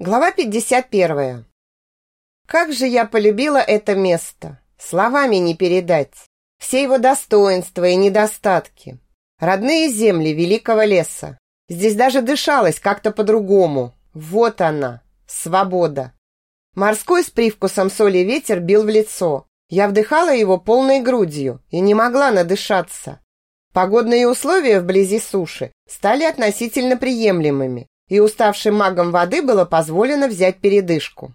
Глава 51. Как же я полюбила это место. Словами не передать. Все его достоинства и недостатки. Родные земли великого леса. Здесь даже дышалось как-то по-другому. Вот она, свобода. Морской с привкусом соли ветер бил в лицо. Я вдыхала его полной грудью и не могла надышаться. Погодные условия вблизи суши стали относительно приемлемыми, и уставшим магам воды было позволено взять передышку.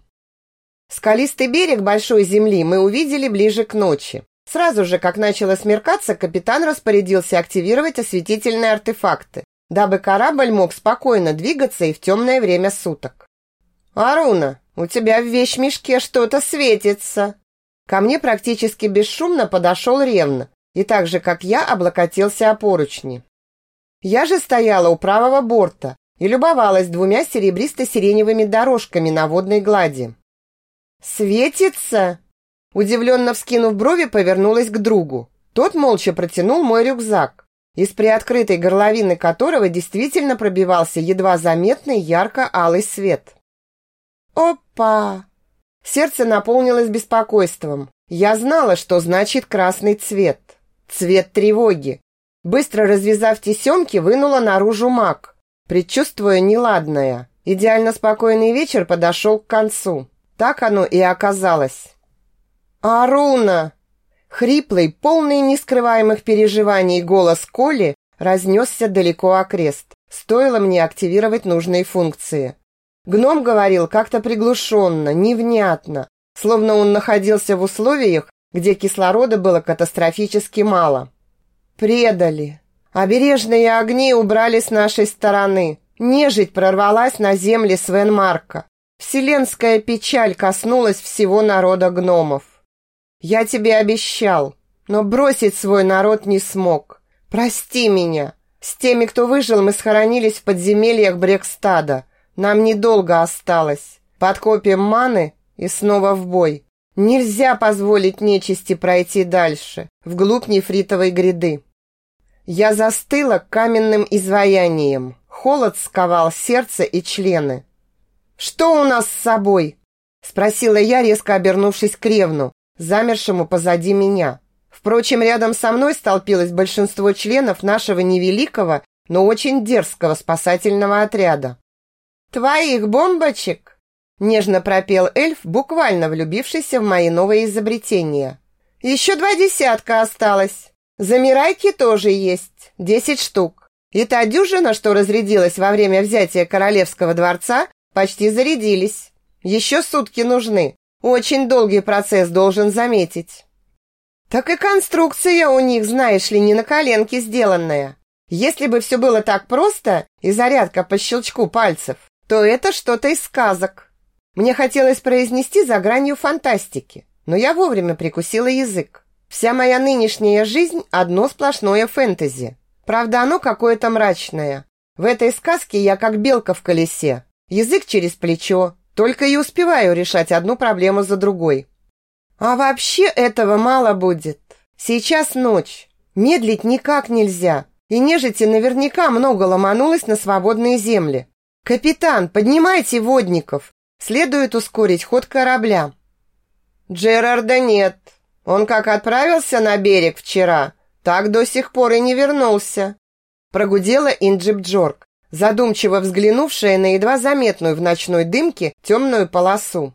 Скалистый берег большой земли мы увидели ближе к ночи. Сразу же, как начало смеркаться, капитан распорядился активировать осветительные артефакты, дабы корабль мог спокойно двигаться и в темное время суток. «Аруна, у тебя в вещмешке что-то светится!» Ко мне практически бесшумно подошел Ревна и так же, как я, облокотился о поручни. Я же стояла у правого борта, и любовалась двумя серебристо-сиреневыми дорожками на водной глади. «Светится!» Удивленно вскинув брови, повернулась к другу. Тот молча протянул мой рюкзак, из приоткрытой горловины которого действительно пробивался едва заметный ярко-алый свет. «Опа!» Сердце наполнилось беспокойством. Я знала, что значит красный цвет. Цвет тревоги. Быстро развязав тесемки, вынула наружу маг предчувствуя неладное. Идеально спокойный вечер подошел к концу. Так оно и оказалось. «Аруна!» Хриплый, полный нескрываемых переживаний голос Коли разнесся далеко окрест. Стоило мне активировать нужные функции. Гном говорил как-то приглушенно, невнятно, словно он находился в условиях, где кислорода было катастрофически мало. «Предали! Обережные огни убрали с нашей стороны. Нежить прорвалась на земли Свенмарка. Вселенская печаль коснулась всего народа гномов. Я тебе обещал, но бросить свой народ не смог. Прости меня. С теми, кто выжил, мы схоронились в подземельях Брекстада. Нам недолго осталось. Подкопим маны и снова в бой. Нельзя позволить нечисти пройти дальше, вглубь нефритовой гряды. Я застыла каменным изваянием. Холод сковал сердце и члены. «Что у нас с собой?» Спросила я, резко обернувшись к Ревну, замершему позади меня. Впрочем, рядом со мной столпилось большинство членов нашего невеликого, но очень дерзкого спасательного отряда. «Твоих бомбочек!» Нежно пропел эльф, буквально влюбившийся в мои новые изобретения. «Еще два десятка осталось!» Замирайки тоже есть, десять штук. И та дюжина, что разрядилась во время взятия королевского дворца, почти зарядились. Еще сутки нужны. Очень долгий процесс должен заметить. Так и конструкция у них, знаешь ли, не на коленке сделанная. Если бы все было так просто и зарядка по щелчку пальцев, то это что-то из сказок. Мне хотелось произнести за гранью фантастики, но я вовремя прикусила язык. Вся моя нынешняя жизнь – одно сплошное фэнтези. Правда, оно какое-то мрачное. В этой сказке я как белка в колесе. Язык через плечо. Только и успеваю решать одну проблему за другой. А вообще этого мало будет. Сейчас ночь. Медлить никак нельзя. И нежити наверняка много ломанулось на свободные земли. «Капитан, поднимайте водников. Следует ускорить ход корабля». «Джерарда нет», он как отправился на берег вчера, так до сих пор и не вернулся. Прогудела Инджип Джорк, задумчиво взглянувшая на едва заметную в ночной дымке темную полосу.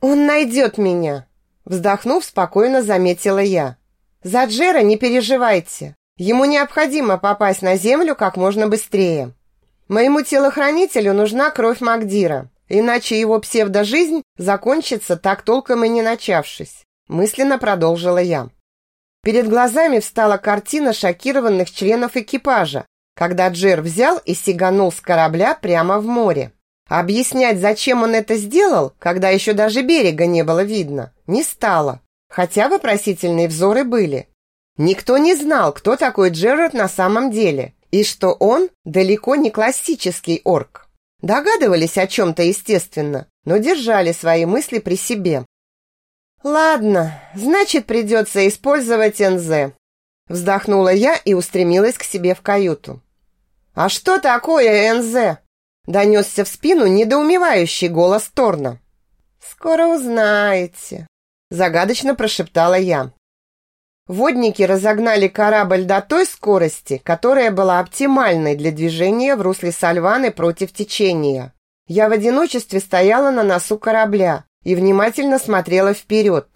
«Он найдет меня!» Вздохнув, спокойно заметила я. «За Джера не переживайте. Ему необходимо попасть на землю как можно быстрее. Моему телохранителю нужна кровь Магдира, иначе его псевдожизнь закончится так толком и не начавшись мысленно продолжила я. Перед глазами встала картина шокированных членов экипажа, когда Джер взял и сиганул с корабля прямо в море. Объяснять, зачем он это сделал, когда еще даже берега не было видно, не стало, хотя вопросительные взоры были. Никто не знал, кто такой Джерард на самом деле, и что он далеко не классический орк. Догадывались о чем-то, естественно, но держали свои мысли при себе. «Ладно, значит, придется использовать НЗ», вздохнула я и устремилась к себе в каюту. «А что такое НЗ?» Донесся в спину недоумевающий голос Торна. «Скоро узнаете», – загадочно прошептала я. Водники разогнали корабль до той скорости, которая была оптимальной для движения в русле Сальваны против течения. Я в одиночестве стояла на носу корабля и внимательно смотрела вперед.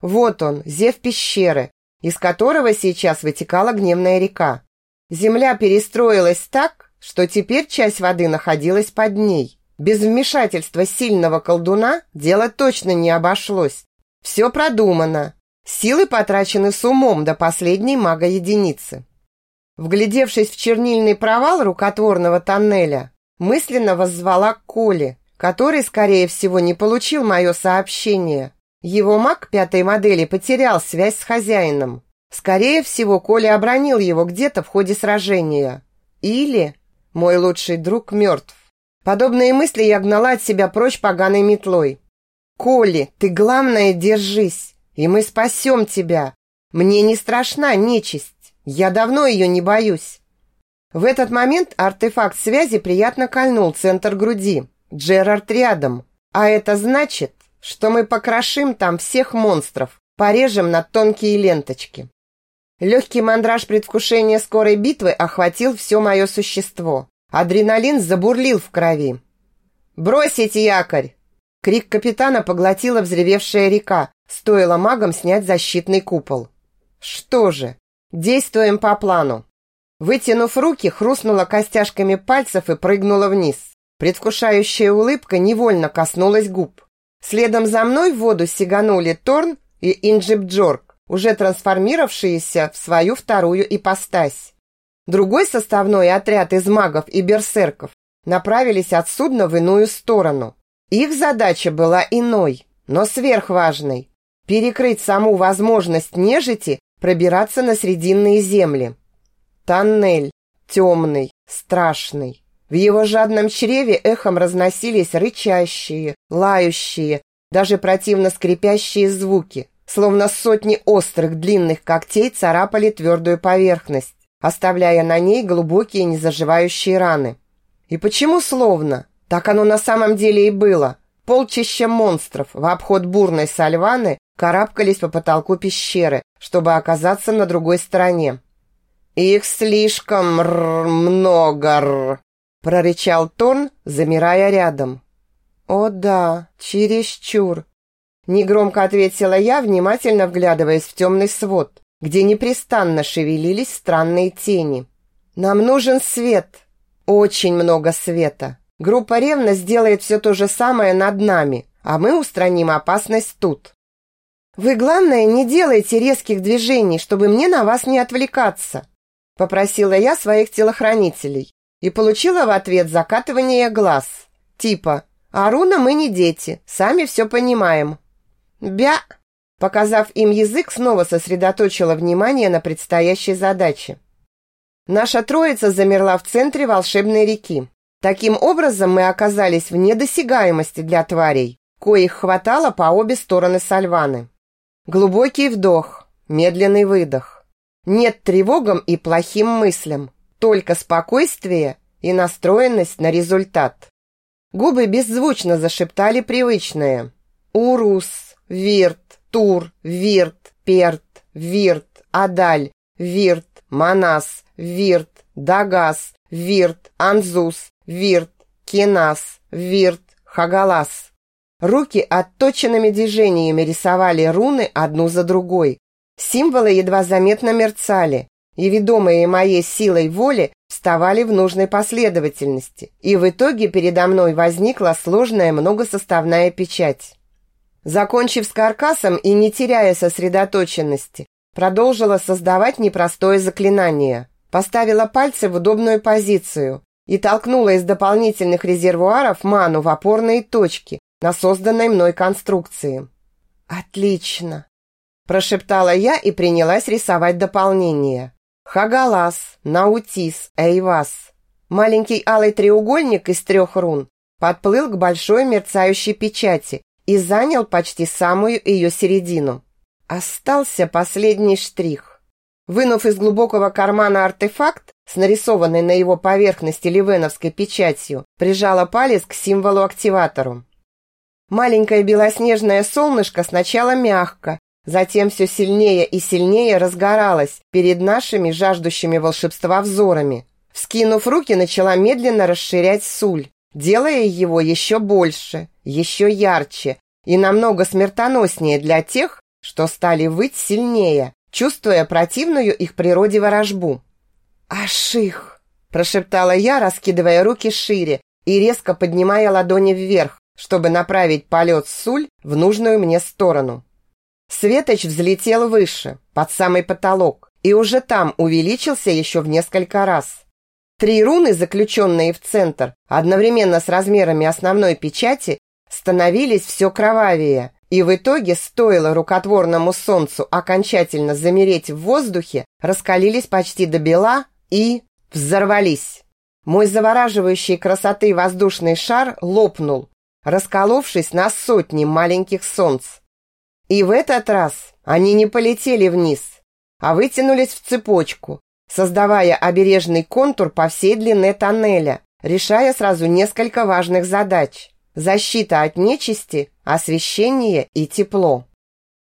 Вот он, зев пещеры, из которого сейчас вытекала гневная река. Земля перестроилась так, что теперь часть воды находилась под ней. Без вмешательства сильного колдуна дело точно не обошлось. Все продумано, Силы потрачены с умом до последней мага-единицы. Вглядевшись в чернильный провал рукотворного тоннеля, мысленно воззвала к Коле, который, скорее всего, не получил мое сообщение. Его маг пятой модели потерял связь с хозяином. Скорее всего, Коля обронил его где-то в ходе сражения. Или мой лучший друг мертв. Подобные мысли я гнала от себя прочь поганой метлой. «Коли, ты, главное, держись!» и мы спасем тебя. Мне не страшна нечисть, я давно ее не боюсь». В этот момент артефакт связи приятно кольнул центр груди. Джерард рядом. А это значит, что мы покрошим там всех монстров, порежем на тонкие ленточки. Легкий мандраж предвкушения скорой битвы охватил все мое существо. Адреналин забурлил в крови. «Бросить якорь!» Крик капитана поглотила взревевшая река, Стоило магам снять защитный купол. Что же, действуем по плану. Вытянув руки, хрустнула костяшками пальцев и прыгнула вниз. Предвкушающая улыбка невольно коснулась губ. Следом за мной в воду сиганули Торн и Инджип Джорк, уже трансформировавшиеся в свою вторую ипостась. Другой составной отряд из магов и берсерков направились от судна в иную сторону. Их задача была иной, но сверхважной перекрыть саму возможность нежити пробираться на срединные земли. Тоннель темный, страшный. В его жадном чреве эхом разносились рычащие, лающие, даже противно скрипящие звуки, словно сотни острых длинных когтей царапали твердую поверхность, оставляя на ней глубокие незаживающие раны. И почему словно? Так оно на самом деле и было. Полчища монстров в обход бурной сальваны карабкались по потолку пещеры, чтобы оказаться на другой стороне. «Их слишком много!» – прорычал Тон, замирая рядом. «О да, чересчур!» – негромко ответила я, внимательно вглядываясь в темный свод, где непрестанно шевелились странные тени. «Нам нужен свет! Очень много света! Группа Ревна сделает все то же самое над нами, а мы устраним опасность тут!» «Вы, главное, не делайте резких движений, чтобы мне на вас не отвлекаться», попросила я своих телохранителей и получила в ответ закатывание глаз. Типа «Аруна, мы не дети, сами все понимаем». «Бя!» Показав им язык, снова сосредоточила внимание на предстоящей задаче. Наша троица замерла в центре волшебной реки. Таким образом мы оказались в недосягаемости для тварей, коих хватало по обе стороны Сальваны. Глубокий вдох, медленный выдох. Нет тревогам и плохим мыслям, только спокойствие и настроенность на результат. Губы беззвучно зашептали привычное. Урус, Вирт, Тур, Вирт, Перт, Вирт, Адаль, Вирт, Манас, Вирт, Дагас, Вирт, Анзус, Вирт, Кинас, Вирт, Хагалас. Руки отточенными движениями рисовали руны одну за другой. Символы едва заметно мерцали, и, ведомые моей силой воли, вставали в нужной последовательности, и в итоге передо мной возникла сложная многосоставная печать. Закончив с каркасом и не теряя сосредоточенности, продолжила создавать непростое заклинание. Поставила пальцы в удобную позицию и толкнула из дополнительных резервуаров ману в опорные точки, на созданной мной конструкции. «Отлично!» – прошептала я и принялась рисовать дополнение. Хагалас, Наутис, Эйвас. Маленький алый треугольник из трех рун подплыл к большой мерцающей печати и занял почти самую ее середину. Остался последний штрих. Вынув из глубокого кармана артефакт, с нарисованной на его поверхности ливеновской печатью, прижала палец к символу-активатору. Маленькое белоснежное солнышко сначала мягко, затем все сильнее и сильнее разгоралось перед нашими жаждущими волшебства взорами. Вскинув руки, начала медленно расширять суль, делая его еще больше, еще ярче и намного смертоноснее для тех, что стали выть сильнее, чувствуя противную их природе ворожбу. «Аших!» – прошептала я, раскидывая руки шире и резко поднимая ладони вверх, чтобы направить полет Суль в нужную мне сторону. Светоч взлетел выше, под самый потолок, и уже там увеличился еще в несколько раз. Три руны, заключенные в центр, одновременно с размерами основной печати, становились все кровавее, и в итоге, стоило рукотворному солнцу окончательно замереть в воздухе, раскалились почти до бела и взорвались. Мой завораживающий красоты воздушный шар лопнул, расколовшись на сотни маленьких солнц. И в этот раз они не полетели вниз, а вытянулись в цепочку, создавая обережный контур по всей длине тоннеля, решая сразу несколько важных задач. Защита от нечисти, освещение и тепло.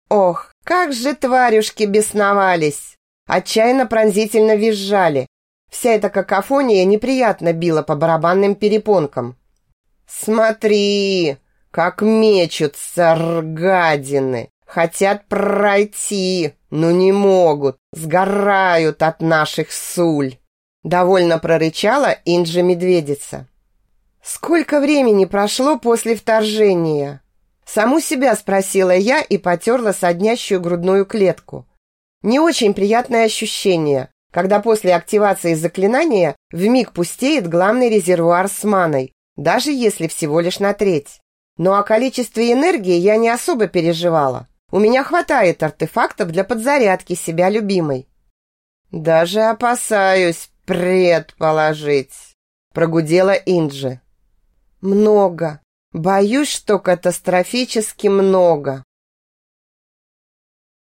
Ох, как же тварюшки бесновались! Отчаянно пронзительно визжали. Вся эта какофония неприятно била по барабанным перепонкам. «Смотри, как мечутся ргадины! Хотят пройти, но не могут, сгорают от наших суль!» Довольно прорычала Инджи-медведица. «Сколько времени прошло после вторжения?» Саму себя спросила я и потерла соднящую грудную клетку. Не очень приятное ощущение, когда после активации заклинания вмиг пустеет главный резервуар с маной, даже если всего лишь на треть. Но о количестве энергии я не особо переживала. У меня хватает артефактов для подзарядки себя любимой. Даже опасаюсь предположить, прогудела Инджи. Много. Боюсь, что катастрофически много.